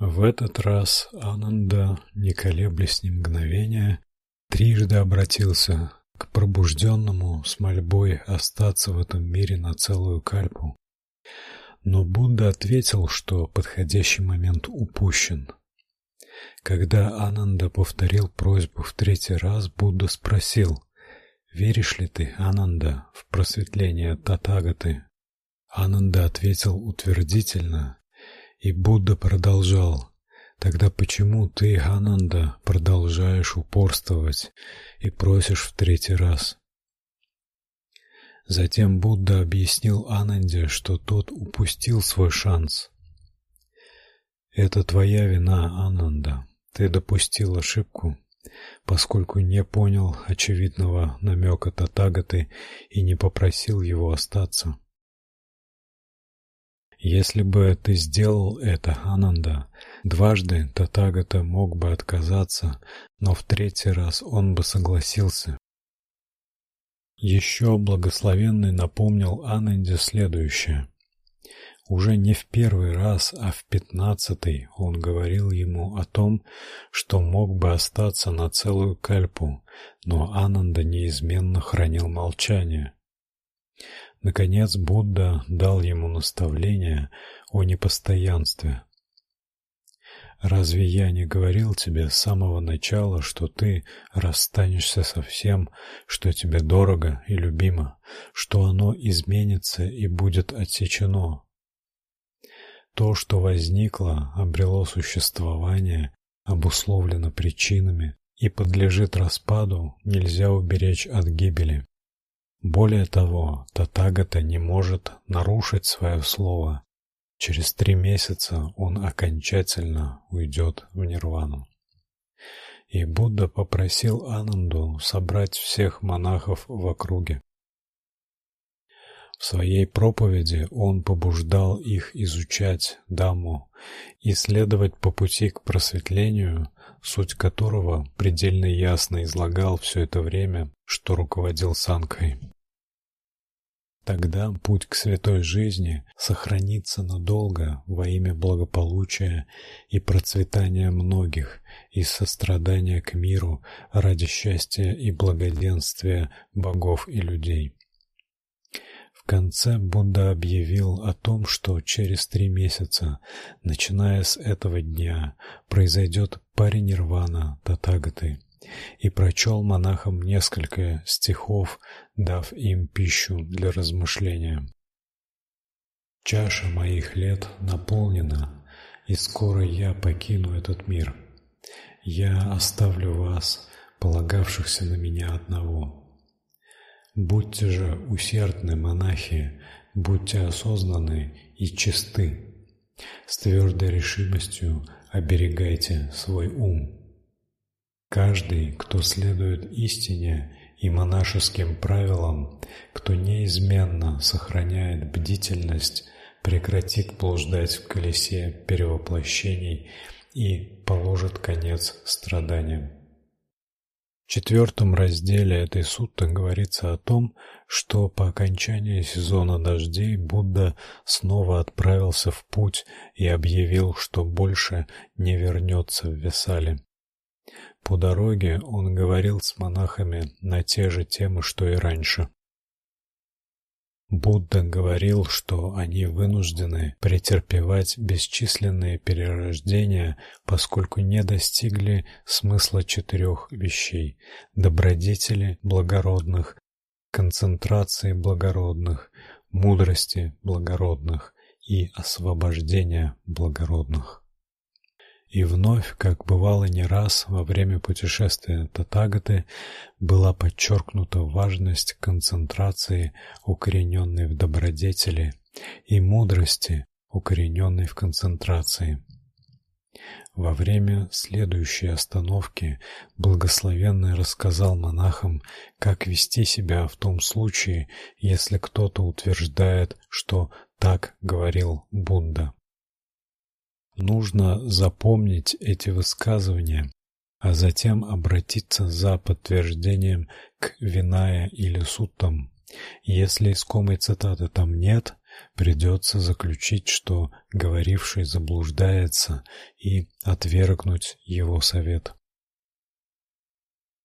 В этот раз Ананда, не колеблясь ни мгновения, трижды обратился к пробужденному с мольбой остаться в этом мире на целую кальпу. Но Будда ответил, что подходящий момент упущен. Когда Ананда повторил просьбу в третий раз, Будда спросил: "Веришь ли ты, Ананда, в просветление Татагаты?" Ананда ответил утвердительно, и Будда продолжал: "Тогда почему ты, Ананда, продолжаешь упорствовать и просишь в третий раз?" Затем Будда объяснил Ананде, что тот упустил свой шанс. Это твоя вина, Ананда. Ты допустил ошибку, поскольку не понял очевидного намека Татагаты и не попросил его остаться. Если бы ты сделал это, Ананда, дважды Татагата мог бы отказаться, но в третий раз он бы согласился. Еще благословенный напомнил Ананде следующее. Уже не в первый раз, а в пятнадцатый он говорил ему о том, что мог бы остаться на целую кальпу, но Ананда неизменно хранил молчание. Наконец Будда дал ему наставление о непостоянстве. Разве я не говорил тебе с самого начала, что ты расстанешься со всем, что тебе дорого и любимо, что оно изменится и будет отсечено? То, что возникло, обрело существование, обусловлено причинами и подлежит распаду, нельзя уберечь от гибели. Более того, Татагата не может нарушить свое слово. Через три месяца он окончательно уйдет в нирвану. И Будда попросил Ананду собрать всех монахов в округе. В своей проповеди он побуждал их изучать Дамму и следовать по пути к просветлению, суть которого предельно ясно излагал все это время, что руководил Санкой. Тогда путь к святой жизни сохранится надолго во имя благополучия и процветания многих и сострадания к миру ради счастья и благоденствия богов и людей. В конце Будда объявил о том, что через три месяца, начиная с этого дня, произойдет паринирвана Татагаты и прочел монахам несколько стихов, дав им пищу для размышления. Чаша моих лет наполнена, и скоро я покину этот мир. Я оставлю вас, полагавшихся на меня одного. Будьте же усердны, монахи, будьте осознанны и чисты. С твердой решимостью оберегайте свой ум. Каждый, кто следует истине и монашеским правилам, кто неизменно сохраняет бдительность, прекратит блуждать в колесе перевоплощений и положит конец страданиям. В четвертом разделе этой сутты говорится о том, что по окончании сезона дождей Будда снова отправился в путь и объявил, что больше не вернется в Весали. По дороге он говорил с монахами на те же темы, что и раньше. Будда говорил, что они вынуждены претерпевать бесчисленные перерождения, поскольку не достигли смысла четырех вещей: добродетели благородных, концентрации благородных, мудрости благородных и освобождения благородных. И вновь, как бывало не раз во время путешествия Татагаты, была подчеркнута важность концентрации, укорененной в добродетели, и мудрости, укорененной в концентрации. Во время следующей остановки благословенный рассказал монахам, как вести себя в том случае, если кто-то утверждает, что так говорил Будда. Нужно запомнить эти высказывания, а затем обратиться за подтверждением к Виная или Суттам. Если искомой цитаты там нет, придется заключить, что говоривший заблуждается и отвергнуть его совет.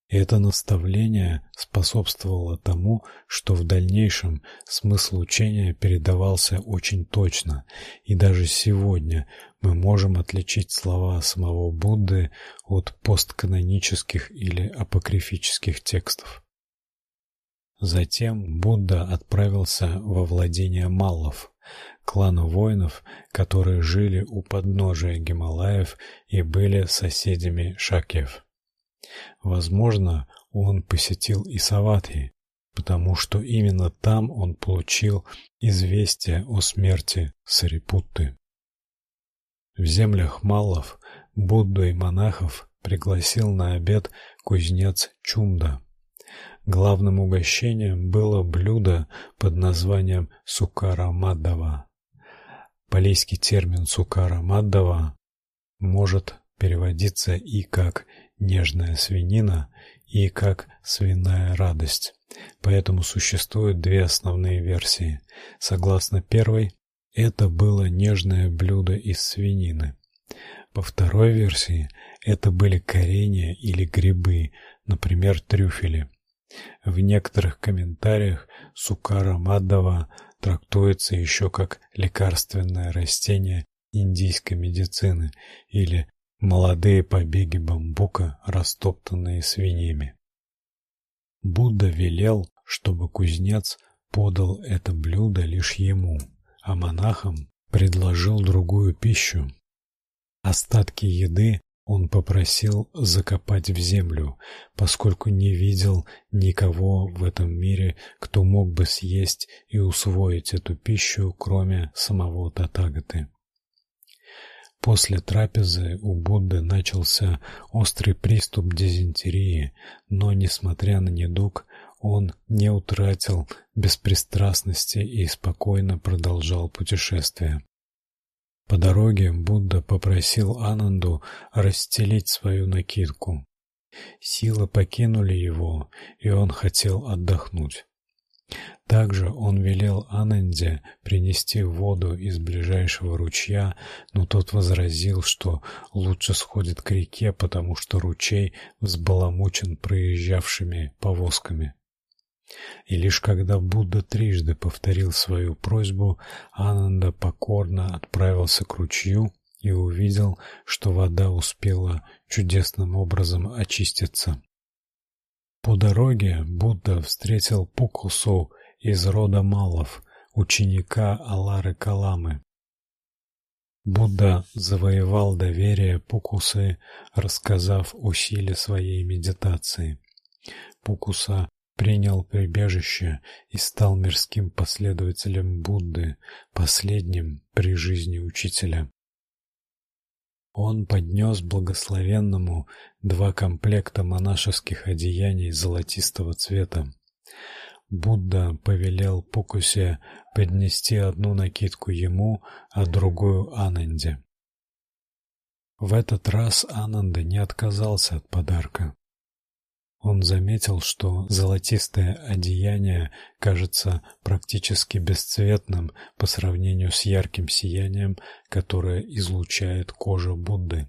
Это наставление способствовало тому, что в дальнейшем смысл учения передавался очень точно, и даже сегодня мы можем отличить слова самого Будды от постканонических или апокрифических текстов. Затем Будда отправился во владения маллов, клана воинов, которые жили у подножия Гималаев и были соседями Шакьев. Возможно, он посетил и Саватхи, потому что именно там он получил известие о смерти Сарипутты. В землях Маллов Будду и монахов пригласил на обед кузнец Чумда. Главным угощением было блюдо под названием сукара маддава. Палийский термин сукара маддава может переводиться и как нежная свинина и как свиная радость. Поэтому существуют две основные версии. Согласно первой, это было нежное блюдо из свинины. По второй версии, это были коренья или грибы, например, трюфели. В некоторых комментариях сукара маддава трактуется еще как лекарственное растение индийской медицины или молодые побеги бамбука, растоптанные свиньями. Будда велел, чтобы кузнец подал это блюдо лишь ему, а монахам предложил другую пищу. Остатки еды он попросил закопать в землю, поскольку не видел никого в этом мире, кто мог бы съесть и усвоить эту пищу, кроме самого Татагаты. После трапезы у Будды начался острый приступ дизентерии, но несмотря на недуг, он не утратил беспристрастности и спокойно продолжал путешествие. По дороге Будда попросил Ананду расстелить свою накидку. Силы покинули его, и он хотел отдохнуть. Также он велел Ананде принести воду из ближайшего ручья, но тот возразил, что лучше сходит к реке, потому что ручей взбаламучен проезжавшими повозками. И лишь когда Будда трижды повторил свою просьбу, Ананда покорно отправился к ручью и увидел, что вода успела чудесным образом очиститься. По дороге Будда встретил Пукусу из рода Малов, ученика Алары Каламы. Будда завоевал доверие Пукусы, рассказав о силе своей медитации. Пукуса принял прибежище и стал мирским последователем Будды, последним при жизни учителя. Он поднес благословенному два комплекта монашеских одеяний золотистого цвета. Будда повелел Пукусе поднести одну накидку ему, а другую Ананде. В этот раз Ананда не отказался от подарка. Он заметил, что золотистое одеяние кажется практически бесцветным по сравнению с ярким сиянием, которое излучает кожа Будды.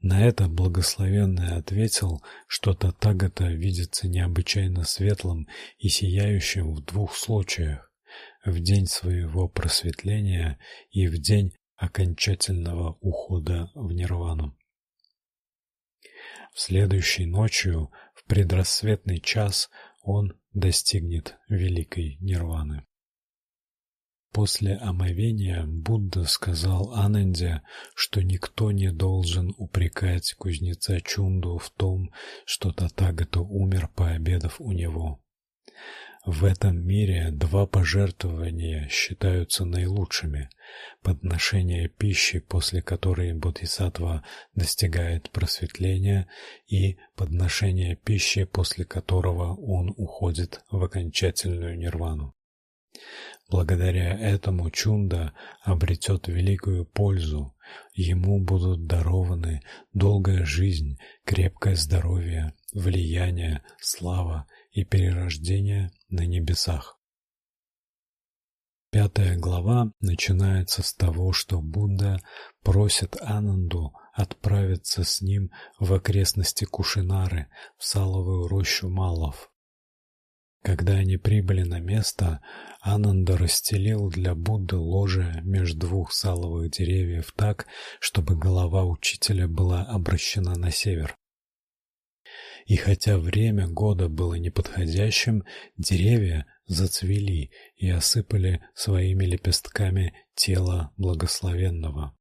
На это благословенный ответил, что Татагата видится необычайно светлым и сияющим в двух случаях: в день своего просветления и в день окончательного ухода в нирвану. Следующей ночью, в предрассветный час, он достигнет великой нирваны. После омовения Будда сказал Ананде, что никто не должен упрекать кузнеца Чунду в том, что Татагата умер, пообедав у него. В этом мире два пожертвования считаются наилучшими: подношение пищи, после которой бодхисаттва достигает просветления, и подношение пищи, после которого он уходит в окончательную нирвану. Благодаря этому Чунда обретет великую пользу. Ему будут дарованы долгая жизнь, крепкое здоровье, влияние, слава и перерождение на небесах. Пятая глава начинается с того, что Будда просит Ананду отправиться с ним в окрестности Кушинары, в саловую рощу Малов. Когда они прибыли на место, Ананда расстелил для Будды ложе между двух саловых деревьев так, чтобы голова учителя была обращена на север. И хотя время года было неподходящим, деревья зацвели и осыпали своими лепестками тело благословенного.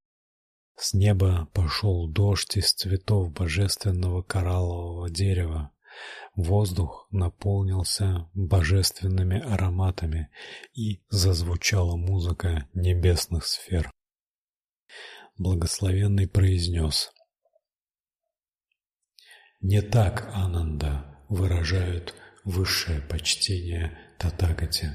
С неба пошел дождь из цветов божественного кораллового дерева. Воздух наполнился божественными ароматами, и зазвучала музыка небесных сфер. Благословенный произнес: Не так, Ананда, выражают высшее почтение Татагате.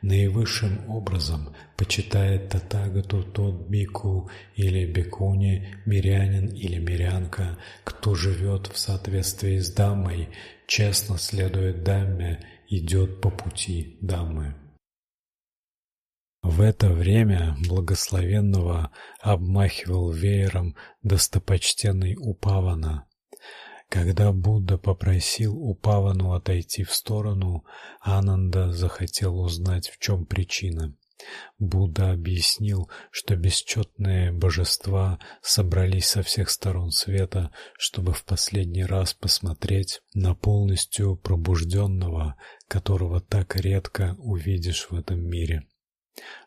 Наивысшим образом почитает Татагату тот бику или бикуни, мирянин или мирянка, кто живет в соответствии с Даммой, честно следует Дамме, идет по пути Даммы. В это время благословенного обмахивал веером достопочтенный Упавана, когда Будда попросил Упавану отойти в сторону, Ананда захотел узнать, в чем причина. Будда объяснил, что бесчетные божества собрались со всех сторон света, чтобы в последний раз посмотреть на полностью пробужденного, которого так редко увидишь в этом мире.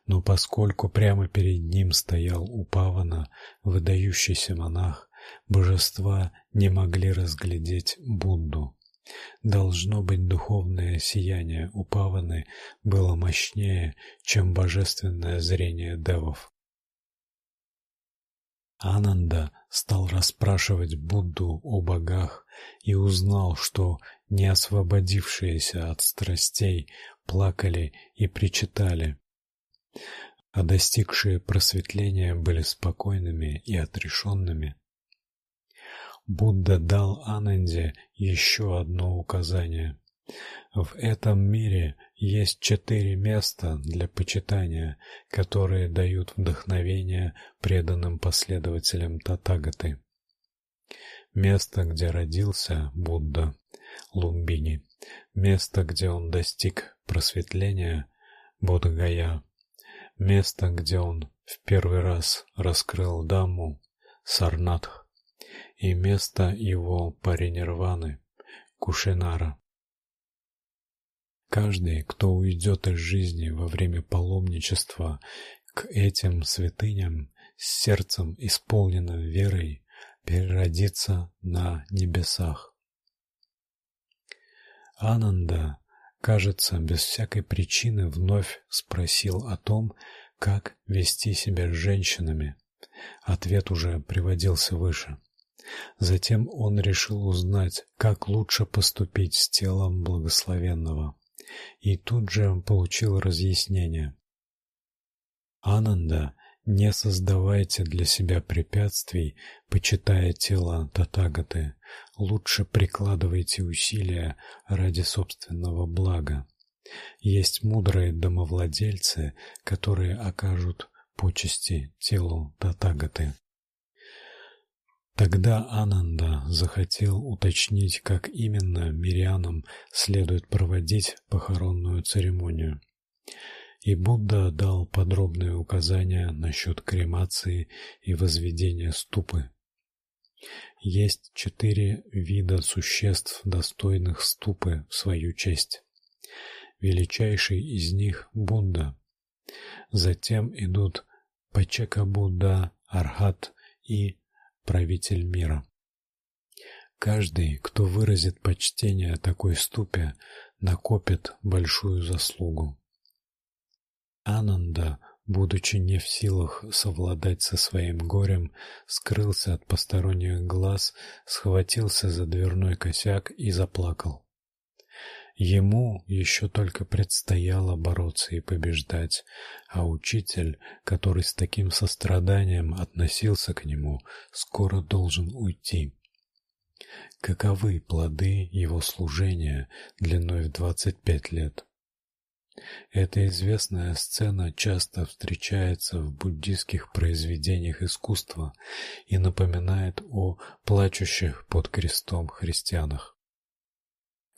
Но поскольку прямо перед ним стоял Упавана, выдающийся монах, Божества не могли разглядеть Будду. Должно быть, духовное сияние у Паваны было мощнее, чем божественное зрение девов. Ананда стал расспрашивать Будду о богах и узнал, что не освободившиеся от страстей плакали и причитали, а достигшие просветления были спокойными и отрешенными. Будда дал Ананде еще одно указание. В этом мире есть четыре места для почитания, которые дают вдохновение преданным последователям Татагаты. Место, где родился Будда, Лумбини, место, где он достиг просветления, Бодхгая, место, где он в первый раз раскрыл Дамму, Сарнатх, и место его паринирваны Кушинара. Каждый, кто уйдет из жизни во время паломничества к этим святыням с сердцем исполненным верой, переродится на небесах. Ананда, кажется, без всякой причины вновь спросил о том, как вести себя с женщинами. Ответ уже приводился выше. Затем он решил узнать, как лучше поступить с телом благословенного, и тут же получил разъяснение. Ананда, не создавайте для себя препятствий, почитая тело Татагаты. Лучше прикладывайте усилия ради собственного блага. Есть мудрые домовладельцы, которые окажут почести телу Татагаты. Тогда Ананда захотел уточнить, как именно мирянам следует проводить похоронную церемонию. И Будда дал подробные указания насчет кремации и возведения ступы. Есть четыре вида существ, достойных ступы в свою честь. Величайший из них Будда. Затем идут Пачека Будда, Архат и правитель мира. Каждый, кто выразит почтение такой ступе, накопит большую заслугу. Ананда, будучи не в силах совладать со своим горем, скрылся от посторонних глаз, схватился за дверной косяк и заплакал. Ему еще только предстояло бороться и побеждать, а учитель, который с таким состраданием относился к нему, скоро должен уйти. Каковы плоды его служения длиной в двадцать пять лет? Эта известная сцена часто встречается в буддийских произведениях искусства и напоминает о плачущих под крестом христианах.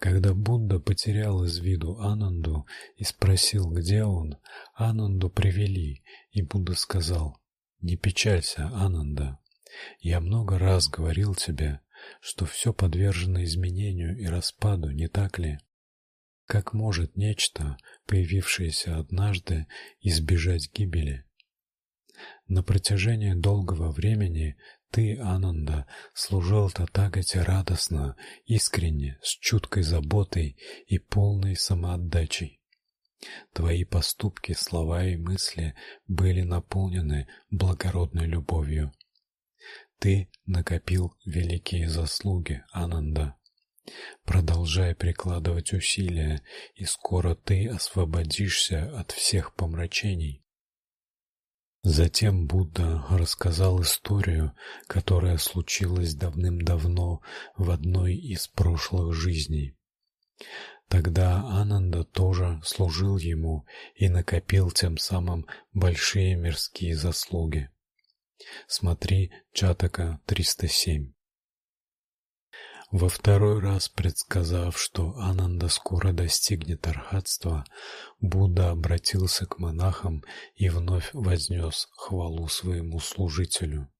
Когда Будда потерял из виду Ананду и спросил, где он, Ананду привели, и Будда сказал: "Не печалься, Ананда. Я много раз говорил тебе, что все подвержено изменению и распаду, не так ли? Как может нечто, появившееся однажды, избежать гибели? На протяжении долгого времени ты, Ананда, служил Татагате радостно, искренне, с чуткой заботой и полной самоотдачей. Твои поступки, слова и мысли были наполнены благородной любовью. Ты накопил великие заслуги, Ананда. Продолжай прикладывать усилия, и скоро ты освободишься от всех помрачений. Затем Будда рассказал историю, которая случилась давным-давно в одной из прошлых жизней. Тогда Ананда тоже служил ему и накопил тем самым большие мирские заслуги. Смотри Чатака 307. Во второй раз предсказав, что Ананда скоро достигнет архатства, Будда обратился к монахам и вновь вознес хвалу своему служителю.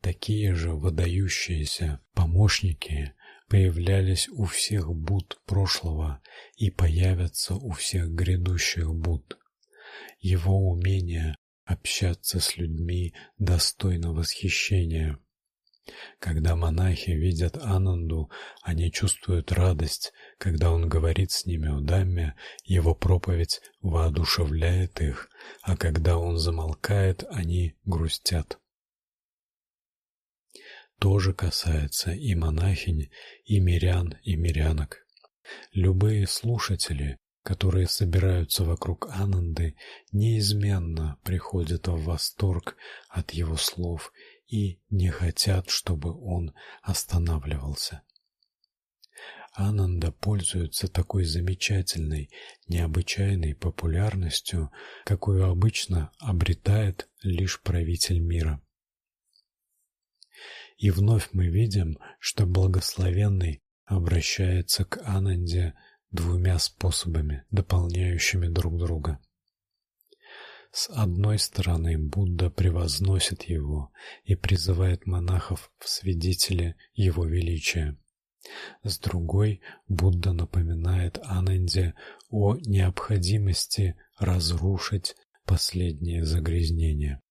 Такие же выдающиеся помощники появлялись у всех Будд прошлого и появятся у всех грядущих Будд. Его умение общаться с людьми достойно восхищения. Когда монахи видят Ананду, они чувствуют радость. Когда он говорит с ними о Дамме, его проповедь воодушевляет их, а когда он замолкает, они грустят. То же касается и монахинь, и мирян, и мирянок. Любые слушатели, которые собираются вокруг Ананды, неизменно приходят в восторг от его слов и не хотят, чтобы он останавливался. Ананда пользуется такой замечательной, необычайной популярностью, какую обычно обретает лишь правитель мира. И вновь мы видим, что благословенный обращается к Ананде двумя способами, дополняющими друг друга. С одной стороны, Будда превозносит его и призывает монахов в свидетели его величия. С другой, Будда напоминает Ананде о необходимости разрушить последние загрязнения.